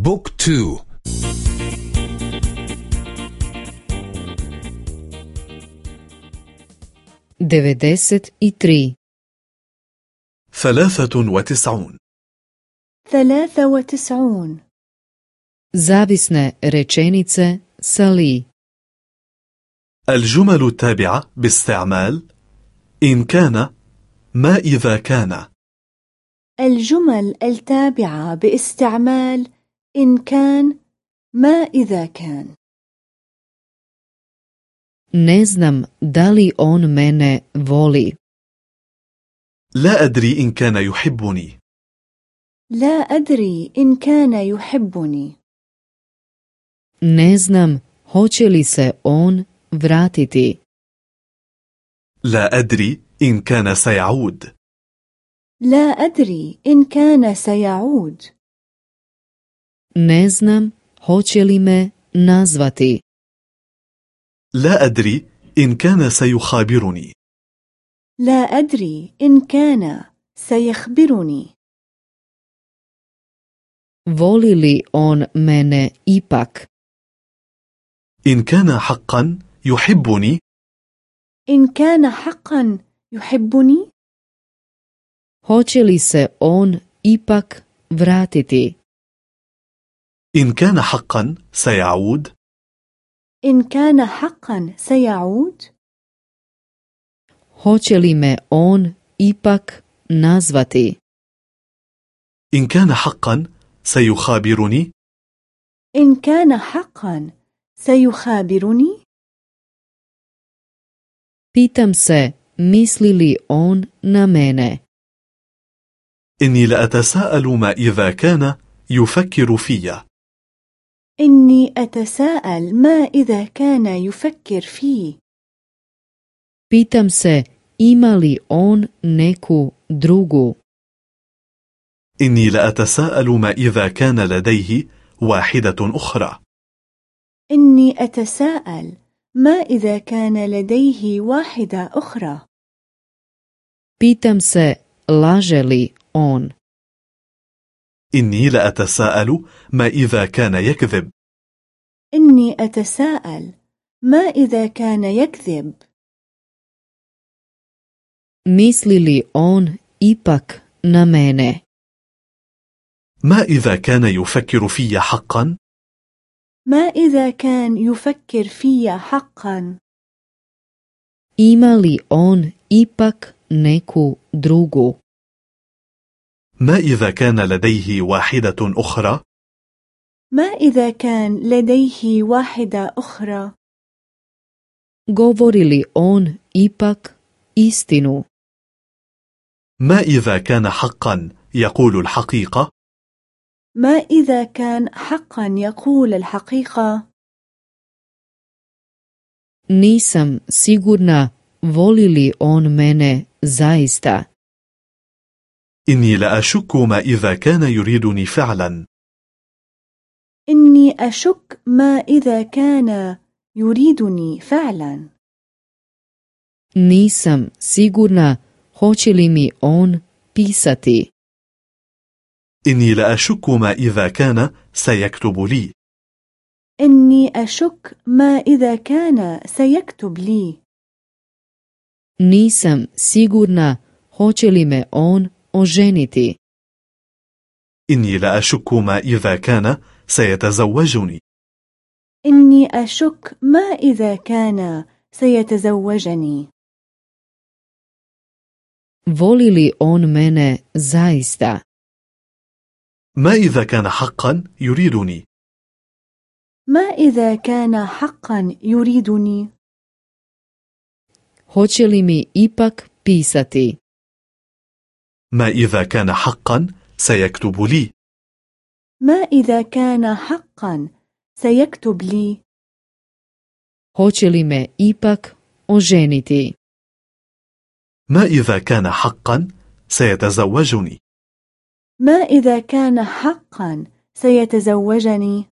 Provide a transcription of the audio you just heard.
بوك تو. devedeset i tri ثلاثة وتسعون. ثلاثة وتسعون. Rečenice sa li. الجمل التابعة باستعمال إن كان ما إذا كان. الجمل التابعة باستعمال إن كان ما إذا كان. Ne znam da li on mene voli. لا أدري إن كان يحبني. لا أدري إن كان يحبني. Ne znam hoće li se on vratiti. لا أدري إن كان سيعود. لا أدري إن كان سيعود. Ne znam hoće li me nazvati. لا أدري إن كان سيخابرني. لا أدري إن كان سيخبرني. Voli li on mene ipak? إن كان حقا يحبني. إن كان حقا يحبني. Hoće li se on ipak vratiti? إن كان حقا سيعود. إن كان حقا سيعود. Hoće li me on ipak nazvati? إن كان حقا سيخابرني. إن كان حقا سيخابرني. Pitam se misli li on na mene? إني لأتساءل ما إذا كان يفكر في إني أتساءل ما إذا كان يفكر فيه. Pitam se ima li on neku drugu? إني لأتساءل ما إذا كان لديه واحدة أخرى. إني أتساءل ما إذا كان لديه واحدة أخرى. Pitam se laže li on? إني لأتساءل ما إذا كان يكذب. إني أتساءل ما إذا كان يكذب. Misli li on ipak na mene? ما إذا كان يفكر في حقا؟ ما إذا كان يفكر في حقا؟ Ima li on ipak neku drugu? ما إذا كان لديه واحدة أخرى؟ ما إذا كان لديه واحدة أخرى؟ Govori li on ipak istinu? ما إذا كان حقا يقول الحقيقة؟ ما إذا كان حقا يقول الحقيقة؟ Nisam sigurna voli li on mene zaista. إني لأشك ما إذا كان يريدني فعلا. إني أشك ما إذا كان يريدني فعلا. Nisam sigurna hoće li mi on pisati. إني لأشك ما إذا كان سيكتب لي. إني أشك ما إذا كان سيكتب لي. Nisam sigurna hoće li me on oženiti إني لأشك ما إذا كان سيتزوجني. إني أشك ما إذا كان سيتزوجني. Voli li on mene zaista. ما إذا كان حقا يريدني. ما إذا كان حقا يريدني. Hoće li mi ipak pisati? ما إذا كان حقا سيكتب لي. ما إذا كان حقا سيكتب لي. Hoće li me ipak oženiti? ما إذا كان حقا سيتزوجني. ما إذا كان حقا سيتزوجني.